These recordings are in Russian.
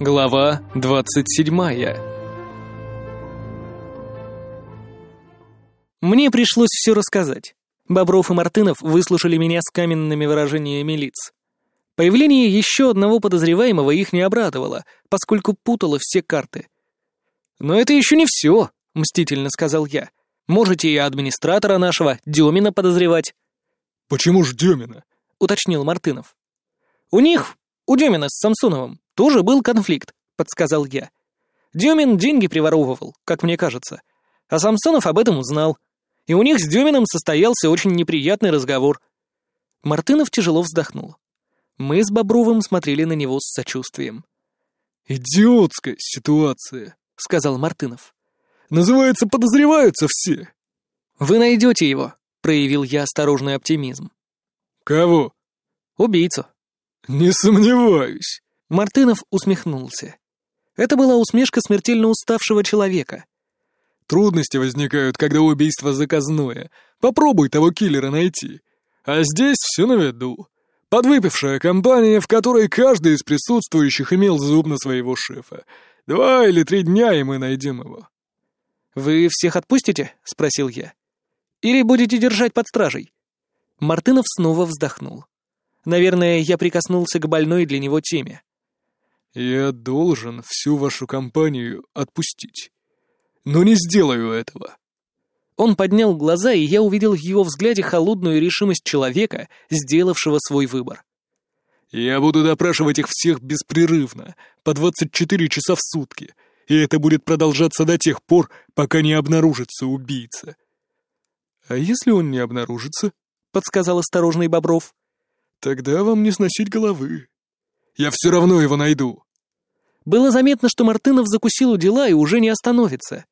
Глава 27 Мне пришлось все рассказать. Бобров и Мартынов выслушали меня с каменными выражениями лиц. Появление еще одного подозреваемого их не обрадовало, поскольку путало все карты. «Но это еще не все», — мстительно сказал я. «Можете и администратора нашего, Демина, подозревать». «Почему ж Демина?» — уточнил Мартынов. «У них, у Демина с Самсоновым, тоже был конфликт», — подсказал я. Демин деньги приворовывал, как мне кажется. А Самсонов об этом узнал. И у них с Деминым состоялся очень неприятный разговор. Мартынов тяжело вздохнул. Мы с Бобровым смотрели на него с сочувствием. «Идиотская ситуация», — сказал Мартынов. «Называется, подозреваются все». «Вы найдете его», — проявил я осторожный оптимизм. «Кого?» «Убийцу». «Не сомневаюсь». Мартынов усмехнулся. Это была усмешка смертельно уставшего человека. «Трудности возникают, когда убийство заказное. Попробуй того киллера найти. А здесь все на виду. Подвыпившая компания, в которой каждый из присутствующих имел зуб на своего шефа. Два или три дня, и мы найдем его». «Вы всех отпустите?» — спросил я. «Или будете держать под стражей?» Мартынов снова вздохнул. Наверное, я прикоснулся к больной для него теме. «Я должен всю вашу компанию отпустить. Но не сделаю этого». Он поднял глаза, и я увидел в его взгляде холодную решимость человека, сделавшего свой выбор. «Я буду допрашивать их всех беспрерывно, по 24 часа в сутки, и это будет продолжаться до тех пор, пока не обнаружится убийца». «А если он не обнаружится?» — подсказал осторожный Бобров. «Тогда вам не сносить головы. Я все равно его найду». Было заметно, что Мартынов закусил у дела и уже не остановится.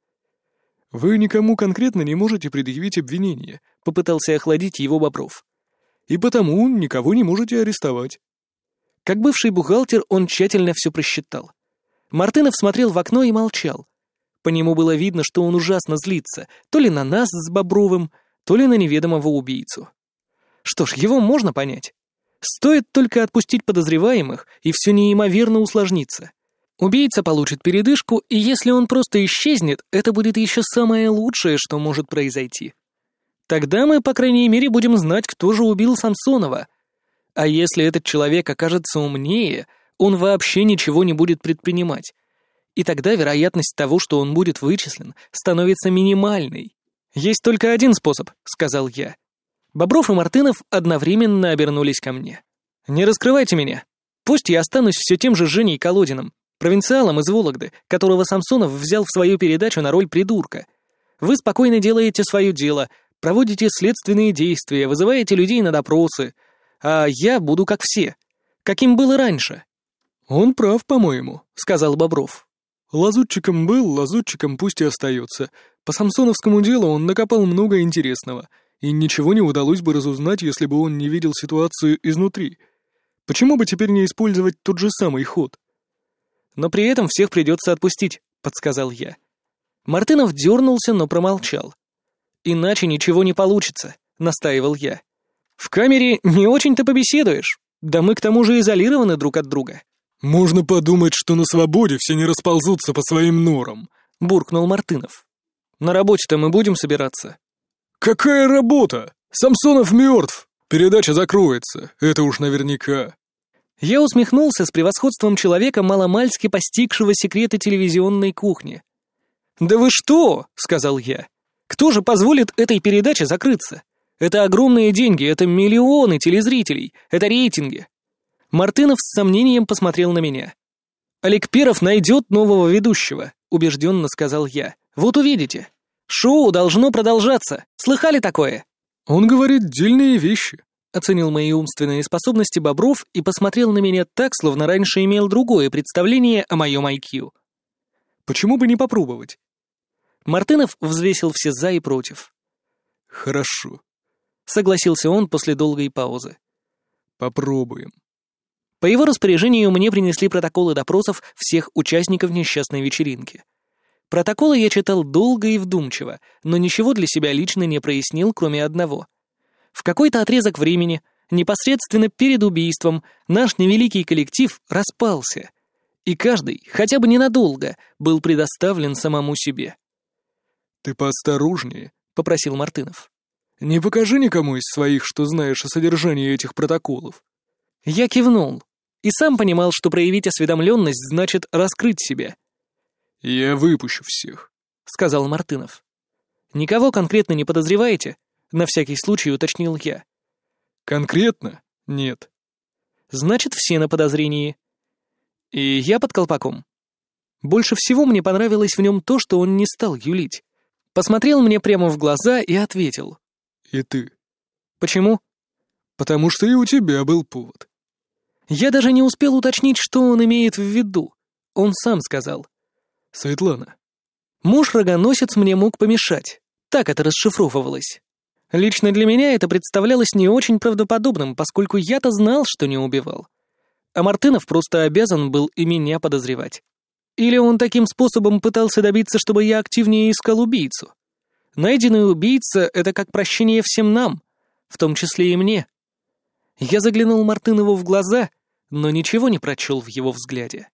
«Вы никому конкретно не можете предъявить обвинение», — попытался охладить его Бобров. «И потому никого не можете арестовать». Как бывший бухгалтер, он тщательно все просчитал. Мартынов смотрел в окно и молчал. По нему было видно, что он ужасно злится, то ли на нас с Бобровым, то ли на неведомого убийцу. Что ж, его можно понять. Стоит только отпустить подозреваемых, и все неимоверно усложнится. Убийца получит передышку, и если он просто исчезнет, это будет еще самое лучшее, что может произойти. Тогда мы, по крайней мере, будем знать, кто же убил Самсонова. А если этот человек окажется умнее, он вообще ничего не будет предпринимать. И тогда вероятность того, что он будет вычислен, становится минимальной. «Есть только один способ», — сказал я. Бобров и Мартынов одновременно обернулись ко мне. «Не раскрывайте меня. Пусть я останусь все тем же Женей Колодиным, провинциалом из Вологды, которого Самсонов взял в свою передачу на роль придурка. Вы спокойно делаете свое дело, проводите следственные действия, вызываете людей на допросы, а я буду как все. Каким было раньше». «Он прав, по-моему», — сказал Бобров. «Лазутчиком был, лазутчиком пусть и остается. По самсоновскому делу он накопал много интересного» и ничего не удалось бы разузнать, если бы он не видел ситуацию изнутри. Почему бы теперь не использовать тот же самый ход? Но при этом всех придется отпустить, подсказал я. Мартынов дернулся, но промолчал. Иначе ничего не получится, настаивал я. В камере не очень-то побеседуешь. Да мы к тому же изолированы друг от друга. Можно подумать, что на свободе все не расползутся по своим норам, буркнул Мартынов. На работе-то мы будем собираться. «Какая работа? Самсонов мертв! Передача закроется, это уж наверняка!» Я усмехнулся с превосходством человека, маломальски постигшего секреты телевизионной кухни. «Да вы что?» — сказал я. «Кто же позволит этой передаче закрыться? Это огромные деньги, это миллионы телезрителей, это рейтинги». Мартынов с сомнением посмотрел на меня. «Олег Перов найдет нового ведущего», — убежденно сказал я. «Вот увидите». Шоу должно продолжаться. Слыхали такое?» «Он говорит дельные вещи», — оценил мои умственные способности Бобров и посмотрел на меня так, словно раньше имел другое представление о моем IQ. «Почему бы не попробовать?» Мартынов взвесил все «за» и «против». «Хорошо», — согласился он после долгой паузы. «Попробуем». По его распоряжению мне принесли протоколы допросов всех участников несчастной вечеринки. Протоколы я читал долго и вдумчиво, но ничего для себя лично не прояснил, кроме одного. В какой-то отрезок времени, непосредственно перед убийством, наш невеликий коллектив распался. И каждый, хотя бы ненадолго, был предоставлен самому себе. «Ты поосторожнее», — попросил Мартынов. «Не покажи никому из своих, что знаешь о содержании этих протоколов». Я кивнул и сам понимал, что проявить осведомленность значит раскрыть себя. «Я выпущу всех», — сказал Мартынов. «Никого конкретно не подозреваете?» — на всякий случай уточнил я. «Конкретно? Нет». «Значит, все на подозрении». И я под колпаком. Больше всего мне понравилось в нем то, что он не стал юлить. Посмотрел мне прямо в глаза и ответил. «И ты». «Почему?» «Потому что и у тебя был повод». Я даже не успел уточнить, что он имеет в виду. Он сам сказал. «Светлана». Муж-рогоносец мне мог помешать. Так это расшифровывалось. Лично для меня это представлялось не очень правдоподобным, поскольку я-то знал, что не убивал. А Мартынов просто обязан был и меня подозревать. Или он таким способом пытался добиться, чтобы я активнее искал убийцу? Найденный убийца — это как прощение всем нам, в том числе и мне. Я заглянул Мартынову в глаза, но ничего не прочел в его взгляде.